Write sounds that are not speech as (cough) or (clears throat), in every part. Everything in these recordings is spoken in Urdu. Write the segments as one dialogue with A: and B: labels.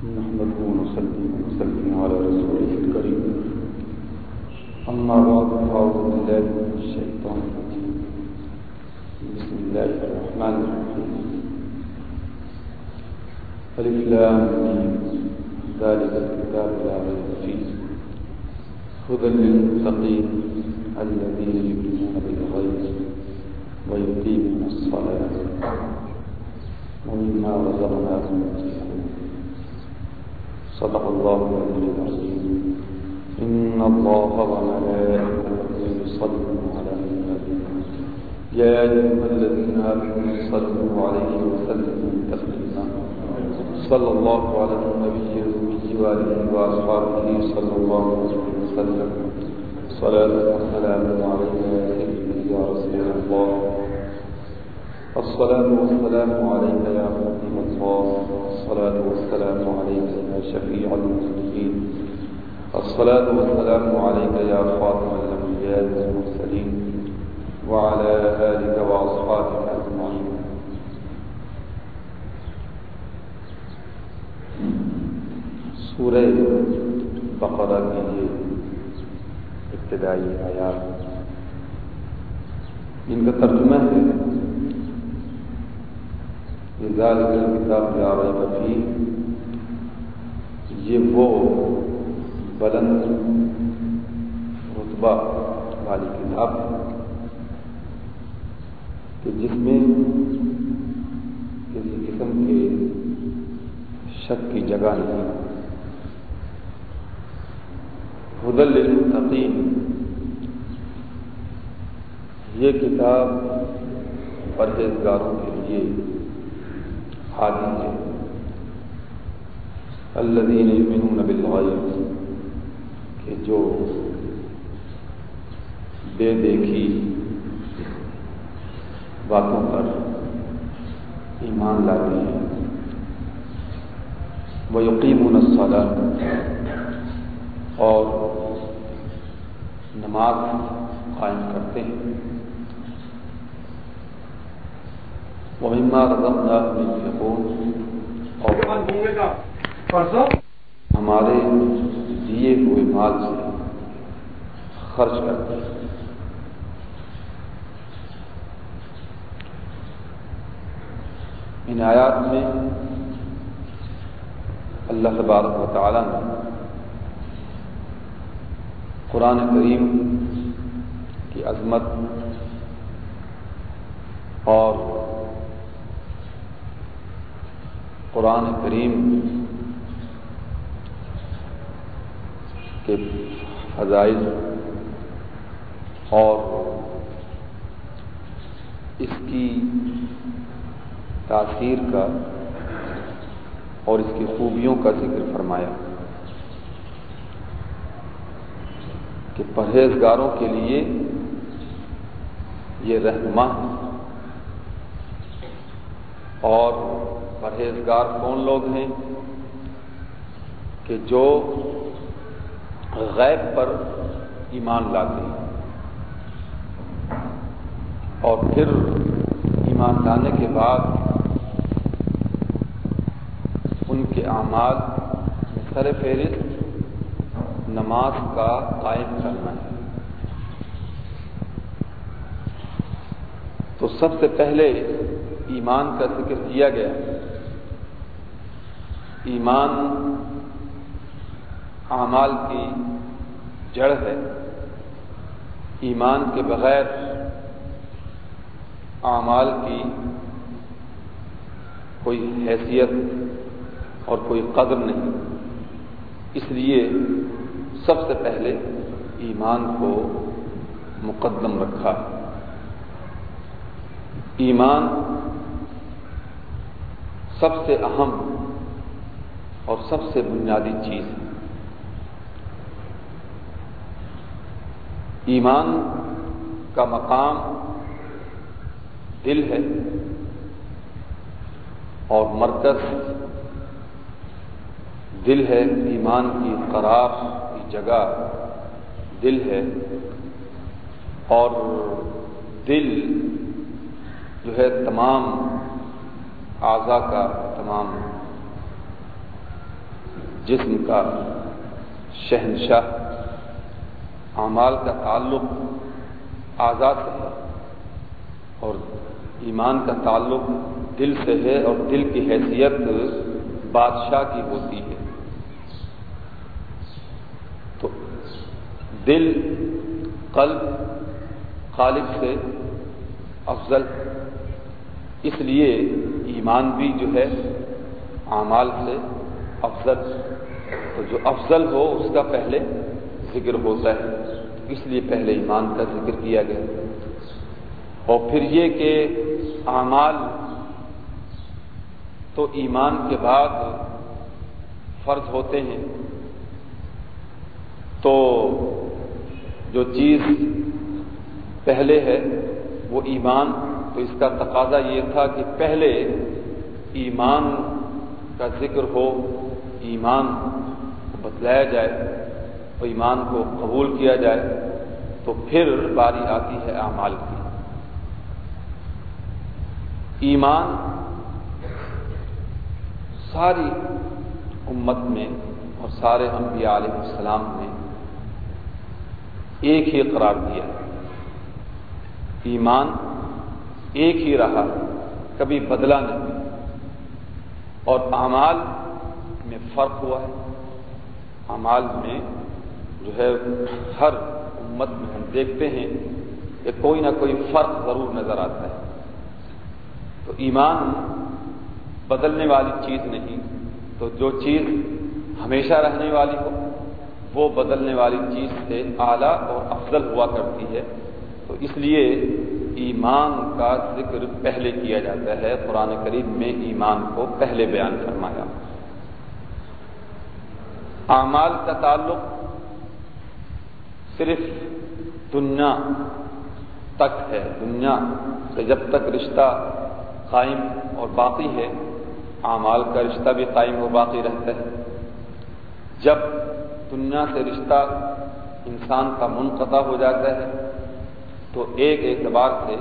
A: نحمده ونصلي ونسلم على رسوله الكريم. أما بعد فأعوذ بالله من الشيطان الرجيم. بسم الله الرحمن الرحيم. ألف لام ميم. ذلك الكتاب لا ريب فيه. هدى للمتقين الذين يؤمنون بالغيب ويقيمون الصلاة. ومما رزقناهم ينفقون صدق الله العلي العظيم إن الله وملائكته يصلون على النبي. يا أيها الذين آمنوا صلوا عليه وسلموا تسليما. صلى الله على النبي الأمي وآله وأصحابه صلى الله عليه وسلم. صلاة وسلام عليك يا رسول الله. الصلاة والسلام عليك يا حبيب الله الصلاة والسلام عليك يا شفيع المسلمين الصلاة والسلام عليك يا خاتم الأنبياء والمرسلين. وعلى آلك وأصحابك أجمعين. سورہ بقرہ کے لیے ابتدائی آیات. ان کا ترجمہ ہے ذالک الکتاب لا ریب فیہ۔ یہ وہ بلند رتبہ والی کتاب ہے کہ جس میں کسی قسم کے شک کی جگہ نہیں۔ حدل للمتقین۔ یہ کتاب پرہیزگاروں کے لیے حادی ہے۔ الذین یؤمنون بالغیب کہ جو بے دیکھی باتوں پر ایمان لاتے ہیں۔ وہ یقین اور نماز قائم کرتے ہیں۔ وہ مما رضم اور ہمارے دیے ہوئے مال سے خرچ کرتے ہیں ان آیات میں اللہ تبارک و تعالی نے قرآن کریم کی عظمت اور قرآن کریم کے فضائل اور اس کی تاثیر کا اور اس کی خوبیوں کا ذکر فرمایا کہ پرہیزگاروں کے لیے یہ رہنما اور پرہیزگار کون لوگ ہیں کہ جو غیب پر ایمان لاتے ہیں اور پھر ایمان لانے کے بعد ان کے اعمال سر فہرست نماز کا قائم کرنا ہے۔ تو سب سے پہلے ایمان کا ذکر کیا گیا۔ ایمان اعمال کی جڑ ہے۔ ایمان کے بغیر اعمال کی کوئی حیثیت اور کوئی قدر نہیں۔ اس لیے سب سے پہلے ایمان کو مقدم رکھا۔ ایمان سب سے اہم اور سب سے بنیادی چیز۔ ہے ایمان کا مقام دل ہے اور مرکز دل ہے، ایمان کی قرار کی جگہ دل ہے۔ اور دل جو ہے تمام اعضا کا تمام جسم کا شہنشاہ، اعمال کا تعلق آزاد سے ہے اور ایمان کا تعلق دل سے ہے اور دل کی حیثیت بادشاہ کی ہوتی ہے۔ تو دل، قلب خالق سے افضل، اس لیے ایمان بھی جو ہے، اعمال سے افضل۔ تو جو افضل ہو، اس کا پہلے ذکر ہوتا ہے۔ اس لیے پہلے ایمان کا ذکر کیا گیا۔ اور پھر یہ کہ اعمال تو ایمان کے بعد فرض ہوتے ہیں۔ تو جو چیز پہلے ہے، وہ ایمان، تو اس کا تقاضا یہ تھا کہ پہلے ایمان کا ذکر ہو۔ ایمان کو بتلایا جائے اور ایمان کو قبول کیا جائے تو پھر باری آتی ہے اعمال کی۔ ایمان ساری امت میں اور سارے انبیاء علیہ السلام نے ایک ہی قرار دیا۔ ایمان ایک ہی رہا، کبھی بدلا نہیں۔ اور اعمال میں فرق ہوا ہے۔ اعمال میں جو ہے، ہر امت میں ہم دیکھتے ہیں کہ کوئی نہ کوئی فرق ضرور نظر آتا ہے۔ تو ایمان بدلنے والی چیز نہیں۔ تو جو چیز ہمیشہ رہنے والی ہو، وہ بدلنے والی چیز سے اعلیٰ اور افضل ہوا کرتی ہے۔ تو اس لیے ایمان کا ذکر پہلے کیا جاتا ہے۔ قرآن قریب میں ایمان کو پہلے بیان فرمایا۔ اعمال کا تعلق صرف دنیا تک ہے۔ دنیا سے جب تک رشتہ قائم اور باقی ہے، اعمال کا رشتہ بھی قائم و باقی رہتا ہے۔ جب دنیا سے رشتہ انسان کا منقطع ہو جاتا ہے، تو ایک اعتبار سے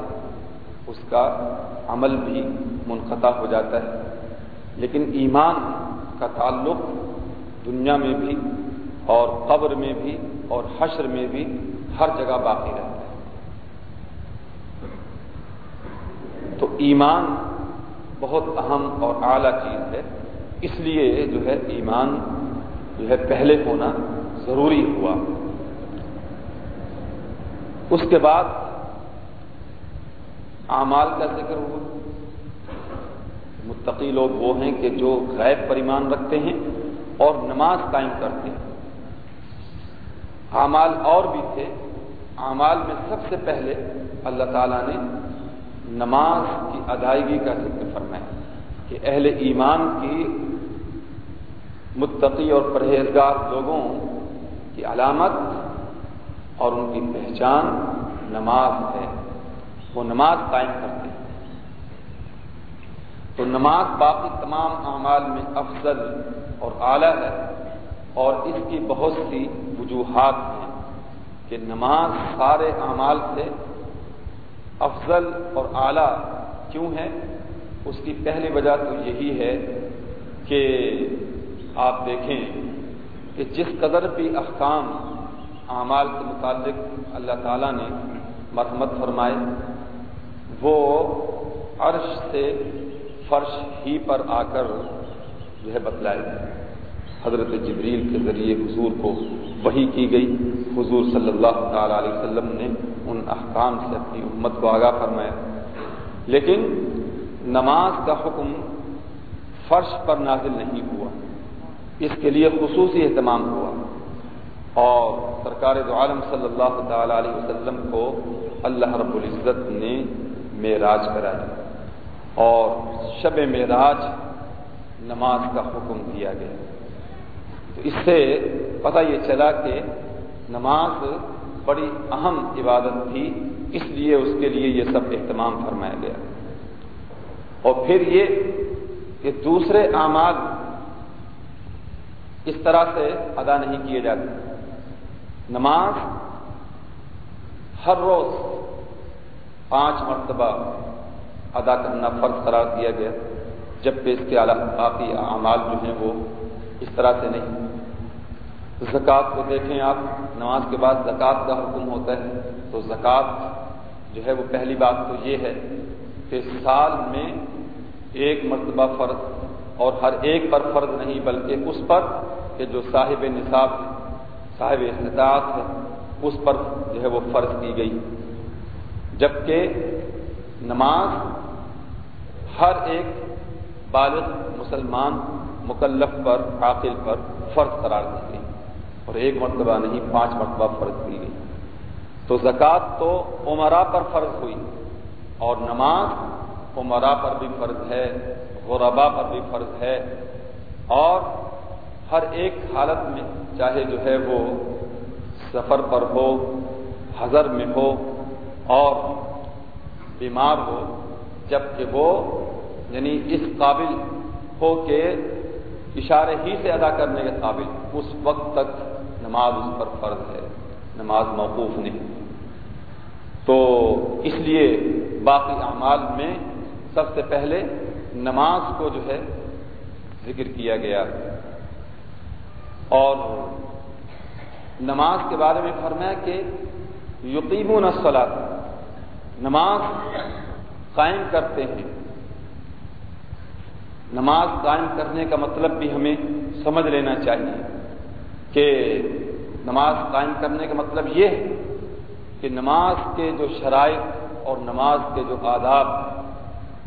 A: اس کا عمل بھی منقطع ہو جاتا ہے۔ لیکن ایمان کا تعلق دنیا میں بھی اور قبر میں بھی اور حشر میں بھی ہر جگہ باقی رہتا ہے۔ تو ایمان بہت اہم اور اعلیٰ چیز ہے۔ اس لیے جو ہے ایمان جو ہے پہلے ہونا ضروری ہوا۔ اس کے بعد اعمال کا ذکر ہوا۔ متقی لوگ وہ ہیں کہ جو غیب پر ایمان رکھتے ہیں۔ اور نماز قائم کرتے اعمال اور بھی تھے۔ اعمال میں سب سے پہلے اللہ تعالیٰ نے نماز کی ادائیگی کا ذکر فرمایا کہ اہل ایمان کی متقی اور پرہیزگار لوگوں کی علامت اور ان کی پہچان نماز ہے۔ وہ نماز قائم کرتے ہیں۔ تو نماز باقی تمام اعمال میں افضل اور اعلیٰ ہے اور اس کی بہت سی وجوہات ہیں کہ نماز سارے اعمال سے افضل اور اعلیٰ کیوں ہے؟ اس کی پہلی وجہ تو یہی ہے کہ آپ دیکھیں کہ جس قدر بھی احکام اعمال کے متعلق اللہ تعالیٰ نے مرحمت فرمائے، وہ عرش سے فرش ہی پر آ کر جو ہے بتلائے حضرت جبریل کے ذریعے حضور کو وہی کی گئی۔ حضور صلی اللہ تعالی علیہ وسلم نے ان احکام سے اپنی امت کو آگاہ فرمایا۔ لیکن نماز کا حکم فرش پر نازل نہیں ہوا۔ اس کے لیے خصوصی اہتمام ہوا۔ اور سرکار دو عالم صلی اللہ تعالی علیہ وسلم کو اللہ رب العزت نے معراج کرایا۔ اور شب معراج نماز کا حکم دیا گیا۔ تو اس سے پتہ یہ چلا کہ نماز بڑی اہم عبادت تھی، اس لیے اس کے لیے یہ سب اہتمام فرمایا گیا۔ اور پھر یہ کہ دوسرے اعمال اس طرح سے ادا نہیں کیے جاتے۔ نماز ہر روز پانچ مرتبہ ادا کرنا فرض قرار دیا گیا۔ جبکہ اس کے باقی اعمال جو ہیں وہ اس طرح سے نہیں۔ زکوٰۃ کو دیکھیں آپ، نماز کے بعد زکوٰۃ کا حکم ہوتا ہے، تو زکوٰۃ جو ہے وہ پہلی بات تو یہ ہے کہ سال میں ایک مرتبہ فرض، اور ہر ایک پر فرض نہیں، بلکہ اس پر کہ جو صاحب نصاب صاحب استطاعت ہے، اس پر جو ہے وہ فرض کی گئی۔ جبکہ نماز ہر ایک بالغ مسلمان مکلف پر، عاقل پر فرض قرار دی گئی اور ایک مرتبہ نہیں، پانچ مرتبہ فرض کی گئی۔ تو زکوٰۃ تو عمرا پر فرض ہوئی اور نماز عمرا پر بھی فرض ہے غربا پر بھی فرض ہے۔ اور ہر ایک حالت میں، چاہے جو ہے وہ سفر پر ہو، حضر میں ہو اور بیمار ہو جبکہ وہ یعنی اس قابل ہو کہ اشارے ہی سے ادا کرنے کے قابل اس وقت تک نماز اس پر فرض ہے، نماز موقوف نہیں۔ تو اس لیے باقی اعمال میں سب سے پہلے نماز کو جو ہے ذکر کیا گیا۔ اور نماز کے بارے میں فرمایا کہ یقین الصلاۃ نماز قائم کرتے ہیں۔ نماز قائم کرنے کا مطلب بھی ہمیں سمجھ لینا چاہیے کہ نماز قائم کرنے کا مطلب یہ ہے کہ نماز کے جو شرائط اور نماز کے جو آداب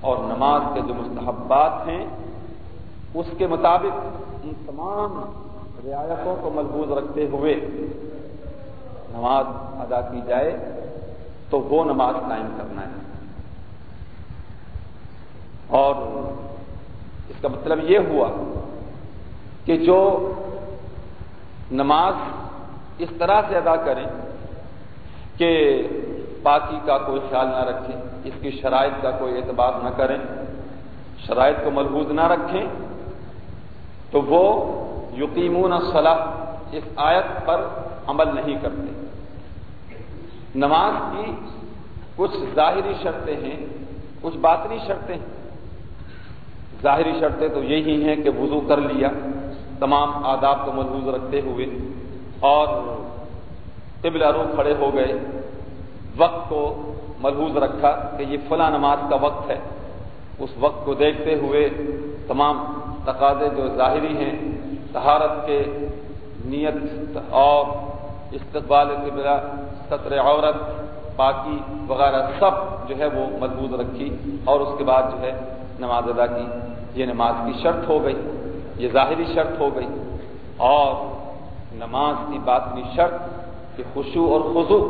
A: اور نماز کے جو مستحبات ہیں، اس کے مطابق ان تمام رعایتوں کو محبوظ رکھتے ہوئے نماز ادا کی جائے تو وہ نماز قائم کرنا ہے۔ اور اس کا مطلب یہ ہوا کہ جو نماز اس طرح سے ادا کریں کہ پاکی کا کوئی خیال نہ رکھیں، اس کی شرائط کا کوئی اعتبار نہ کریں، شرائط کو ملحوظ نہ رکھیں، تو وہ یقیمون صلاح اس آیت پر عمل نہیں کرتے۔ نماز کی کچھ ظاہری شرطیں ہیں، کچھ باطنی شرطیں ہیں۔ ظاہری شرطیں تو یہی ہیں کہ وضو کر لیا، تمام آداب کو محفوظ رکھتے ہوئے اور قبل رو کھڑے ہو گئے، وقت کو محفوظ رکھا کہ یہ فلاں نماز کا وقت ہے۔ اس وقت کو دیکھتے ہوئے تمام تقاضے جو ظاہری ہیں تہارت کے نیت اور استقبال قبلہ، سطر عورت، پاکی وغیرہ سب جو ہے وہ محفوظ رکھی اور اس کے بعد جو ہے نماز ادا کی، یہ نماز کی شرط ہو گئی، یہ ظاہری شرط ہو گئی۔ اور نماز کی باطنی شرط کہ خوشو اور خضو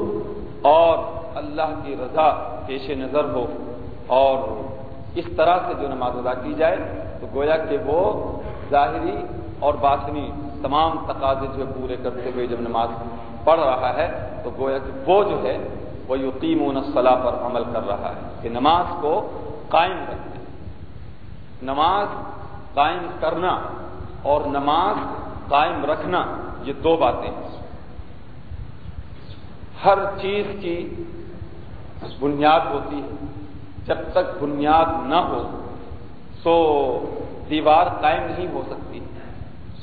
A: اور اللہ کی رضا پیش نظر ہو۔ اور اس طرح سے جو نماز ادا کی جائے، تو گویا کہ وہ ظاہری اور باطنی تمام تقاضے جو پورے کرتے ہوئے جب نماز پڑھ رہا ہے، تو گویا کہ وہ جو ہے، وہ یقین و نسلہ پر عمل کر رہا ہے۔ کہ نماز کو قائم رکھنا نماز قائم کرنا اور نماز قائم رکھنا، یہ دو باتیں ہر چیز کی بنیاد ہوتی ہے۔ جب تک بنیاد نہ ہو، تو دیوار قائم نہیں ہو سکتی۔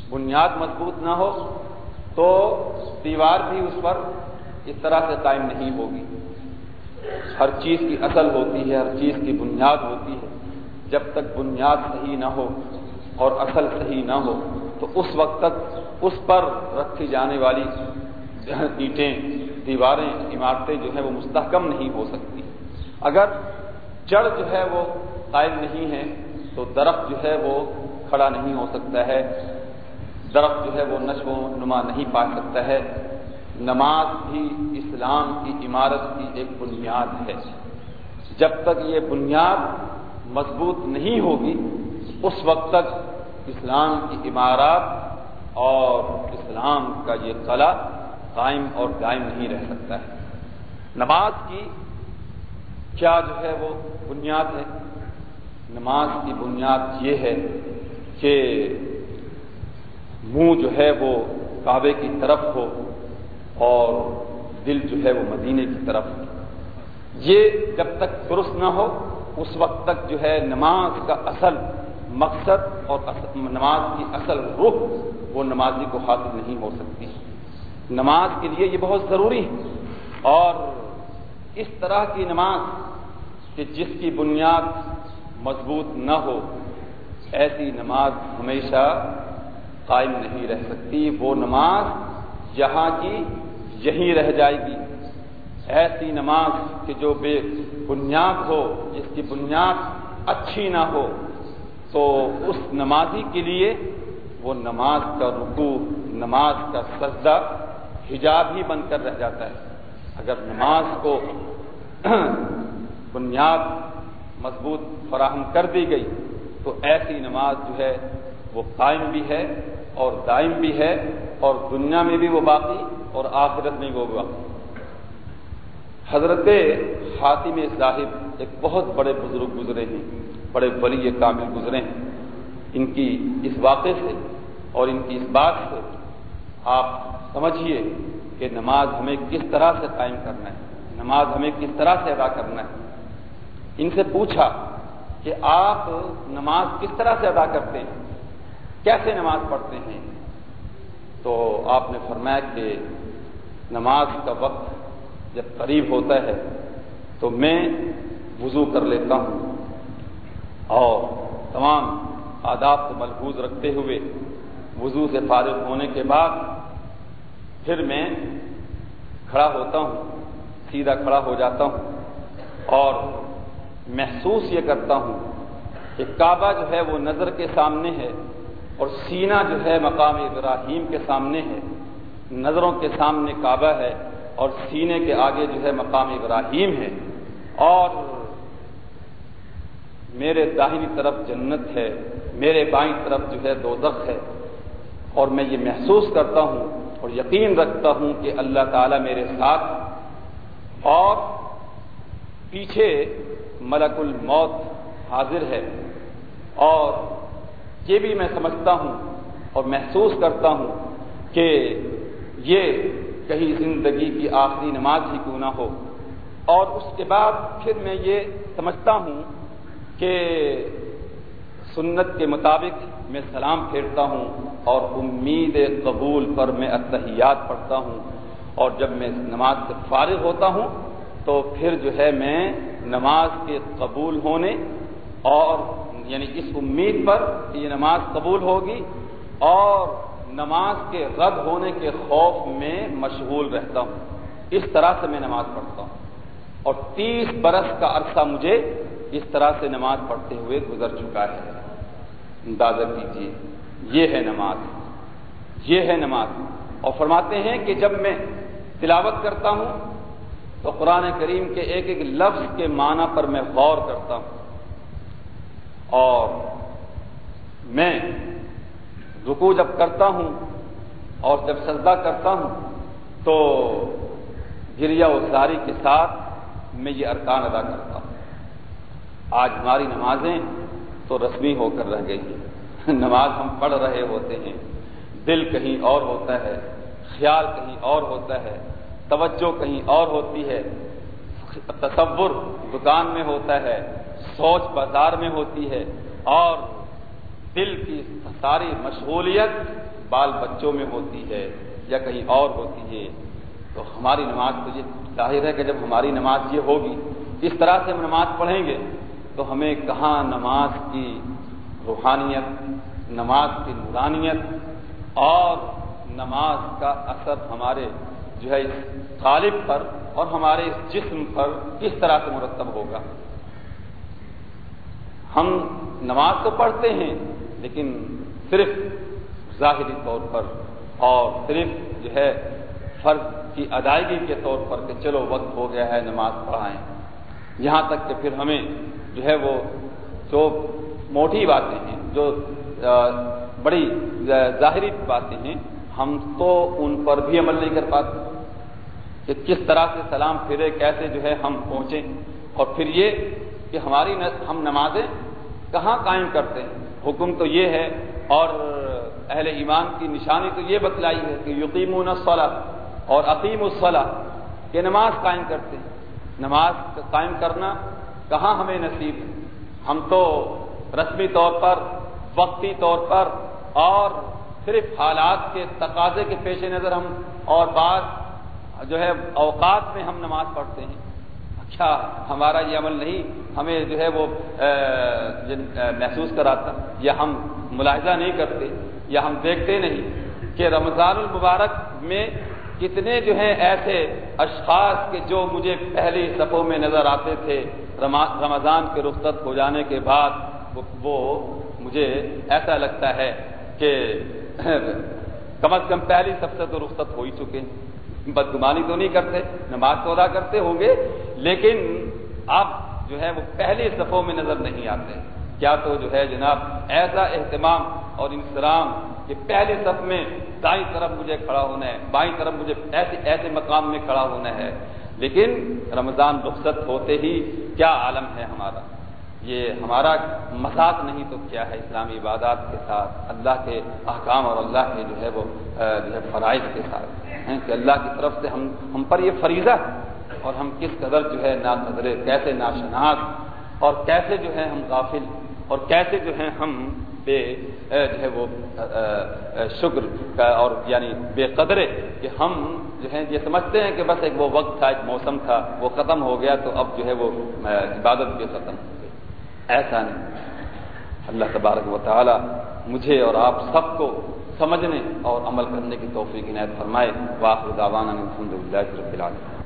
A: بنیاد مضبوط نہ ہو، تو دیوار بھی اس پر اس طرح سے قائم نہیں ہوگی۔ ہر چیز کی اصل ہوتی ہے، ہر چیز کی بنیاد ہوتی ہے۔ جب تک بنیاد صحیح نہ ہو اور اصل صحیح نہ ہو، تو اس وقت تک اس پر رکھی جانے والی اینٹیں، دیواریں، عمارتیں جو ہیں وہ مستحکم نہیں ہو سکتی۔ اگر جڑ جو ہے وہ قائم نہیں ہے، تو درخت جو ہے وہ کھڑا نہیں ہو سکتا ہے۔ درخت جو ہے وہ نشو و نما نہیں پا سکتا ہے۔ نماز بھی اسلام کی عمارت کی ایک بنیاد ہے۔ جب تک یہ بنیاد مضبوط نہیں ہوگی، اس وقت تک اسلام کی عمارات اور اسلام کا یہ قلعہ قائم اور قائم نہیں رہ سکتا ہے۔ نماز کی کیا جو ہے وہ بنیاد ہے؟ نماز کی بنیاد یہ ہے کہ منہ جو ہے وہ کعبے کی طرف ہو اور دل جو ہے وہ مدینے کی طرف ہو۔ یہ جب تک درست نہ ہو اس وقت تک جو ہے نماز کا اصل مقصد اور نماز کی اصل رخ وہ نمازی کو حاصل نہیں ہو سکتی۔ نماز کے لیے یہ بہت ضروری ہے۔ اور اس طرح کی نماز کہ جس کی بنیاد مضبوط نہ ہو، ایسی نماز ہمیشہ قائم نہیں رہ سکتی۔ وہ نماز یہاں کی یہیں رہ جائے گی۔ ایسی نماز کہ جو بے بنیاد ہو، جس کی بنیاد اچھی نہ ہو، تو اس نمازی کے لیے وہ نماز کا رکوع، نماز کا سجدہ حجاب ہی بن کر رہ جاتا ہے۔ اگر نماز کو بنیاد مضبوط فراہم کر دی گئی، تو ایسی نماز جو ہے وہ قائم بھی ہے اور دائم بھی ہے اور دنیا میں بھی وہ باقی اور آخرت میں وہ باقی۔ حضرت حاتم صاحب ایک بہت بڑے بزرگ گزرے ہیں، بڑے ولی کامل گزرے ہیں۔ ان کی اس واقعے سے اور ان کی اس بات سے آپ سمجھیے کہ نماز ہمیں کس طرح سے قائم کرنا ہے، نماز ہمیں کس طرح سے ادا کرنا ہے۔ ان سے پوچھا کہ آپ نماز کس طرح سے ادا کرتے ہیں، کیسے نماز پڑھتے ہیں؟ تو آپ نے فرمایا کہ نماز کا وقت جب قریب ہوتا ہے تو میں وضو کر لیتا ہوں اور تمام آداب کو ملحوظ رکھتے ہوئے وضو سے فارغ ہونے کے بعد پھر میں کھڑا ہوتا ہوں، سیدھا کھڑا ہو جاتا ہوں اور محسوس یہ کرتا ہوں کہ کعبہ جو ہے وہ نظر کے سامنے ہے اور سینہ جو ہے مقام ابراہیم کے سامنے ہے، نظروں کے سامنے کعبہ ہے۔ اور سینے کے آگے جو ہے مقام ابراہیم ہے اور میرے داہنی طرف جنت ہے، میرے بائیں طرف جو ہے دوزخ ہے۔ اور میں یہ محسوس کرتا ہوں اور یقین رکھتا ہوں کہ اللہ تعالیٰ میرے ساتھ اور پیچھے ملک الموت حاضر ہے۔ اور یہ بھی میں سمجھتا ہوں اور محسوس کرتا ہوں کہ یہ کہیں زندگی کی آخری نماز ہی کیوں نہ ہو۔ اور اس کے بعد پھر میں یہ سمجھتا ہوں کہ سنت کے مطابق میں سلام پھیرتا ہوں اور امید قبول پر میں اتحیات پڑھتا ہوں۔ اور جب میں نماز سے فارغ ہوتا ہوں تو پھر جو ہے میں نماز کے قبول ہونے اور یعنی اس امید پر کہ یہ نماز قبول ہوگی اور نماز کے رد ہونے کے خوف میں مشغول رہتا ہوں۔ اس طرح سے میں نماز پڑھتا ہوں۔ اور تیس برس کا عرصہ مجھے اس طرح سے نماز پڑھتے ہوئے گزر چکا ہے۔ اندازہ کیجیے یہ ہے نماز۔ یہ ہے نماز۔ اور فرماتے ہیں کہ جب میں تلاوت کرتا ہوں تو قرآن کریم کے ایک ایک لفظ کے معنی پر میں غور کرتا ہوں۔ اور میں رکو جب کرتا ہوں اور جب سجدہ کرتا ہوں تو گریا و ساری کے ساتھ میں یہ ارکان ادا کرتا ہوں۔ آج ہماری نمازیں تو رسمی ہو کر رہ گئی ہیں۔ (laughs) نماز ہم پڑھ رہے ہوتے ہیں۔ دل کہیں اور ہوتا ہے، خیال کہیں اور ہوتا ہے، توجہ کہیں اور ہوتی ہے۔ تصور دکان میں ہوتا ہے، سوچ بازار میں ہوتی ہے اور دل کی ساری مشغولیت بال بچوں میں ہوتی ہے یا کہیں اور ہوتی ہے، تو ہماری نماز تو یہ ظاہر ہے کہ جب ہماری نماز یہ ہوگی، اس طرح سے ہم نماز پڑھیں گے، تو ہمیں کہاں نماز کی روحانیت، نماز کی نورانیت اور نماز کا اثر ہمارے جو ہے اس طالب پر اور ہمارے اس جسم پر کس طرح سے مرتب ہوگا۔ ہم نماز تو پڑھتے ہیں لیکن صرف ظاہری طور پر اور صرف جو ہے فرض کی ادائیگی کے طور پر کہ چلو وقت ہو گیا ہے، نماز پڑھائیں۔ یہاں تک کہ پھر ہمیں جو ہے وہ جو موٹی باتیں ہیں، جو بڑی ظاہری باتیں ہیں، ہم تو ان پر بھی عمل نہیں کر پاتے۔ کہ کس طرح سے سلام پھرے، کیسے جو ہے ہم پہنچیں۔ اور پھر یہ کہ ہماری ہم نمازیں کہاں قائم کرتے ہیں؟ حکم تو یہ ہے اور اہل ایمان کی نشانی تو یہ بتلائی ہے کہ یقیم الصلاح اور عقیم الصلاح کہ نماز قائم کرتے ہیں۔ نماز قائم کرنا کہاں ہمیں نصیب ہے؟ ہم تو رسمی طور پر، وقتی طور پر اور صرف حالات کے تقاضے کے پیش نظر ہم اور بعض جو ہے اوقات میں ہم نماز پڑھتے ہیں۔ اچھا ہمارا یہ عمل نہیں، ہمیں جو ہے وہ محسوس کراتا، یا ہم ملاحظہ نہیں کرتے، یا ہم دیکھتے نہیں کہ رمضان المبارک میں کتنے جو ہیں ایسے اشخاص کے جو مجھے پہلی صفوں میں نظر آتے تھے رمضان کے رخصت ہو جانے کے بعد، وہ مجھے ایسا لگتا ہے کہ (clears throat) کم از کم پہلی سب سے تو رخصت ہو ہی چکے بدگمانی تو نہیں کرتے، نماز تو ادا کرتے ہوں گے لیکن اب جو ہے وہ پہلی صفوں میں نظر نہیں آتے۔ کیا تو جو ہے جناب ایسا اہتمام اور انسلام کہ پہلے صف میں دائیں طرف مجھے کھڑا ہونا ہے، بائیں طرف مجھے ایسے ایسے مقام میں کھڑا ہونا ہے۔ لیکن رمضان رخصت ہوتے ہی کیا عالم ہے ہمارا؟ یہ ہمارا مذاق نہیں تو کیا ہے اسلامی عبادات کے ساتھ؟ اللہ کے احکام اور اللہ کے جو ہے وہ، جو ہے فرائض کے ساتھ۔ کہ اللہ کی طرف سے ہم ہم پر یہ فریضہ ہے۔ اور ہم کس قدر جو ہے نا قدرے کیسے ناشناس، اور کیسے جو ہے ہم غافل، اور کیسے جو ہے ہم بے جو ہے وہ شکر کا، اور یعنی بے قدرے کہ ہم جو ہے یہ سمجھتے ہیں کہ بس ایک وہ وقت تھا، ایک موسم تھا، وہ ختم ہو گیا تو اب جو ہے وہ عبادت بھی ختم ہو گئی۔ ایسا نہیں۔ اللہ تبارک و تعالی مجھے اور آپ سب کو سمجھنے اور عمل کرنے کی توفیق عنایت فرمائے۔ واقع داوانہ الحمد للہ رب العالمین۔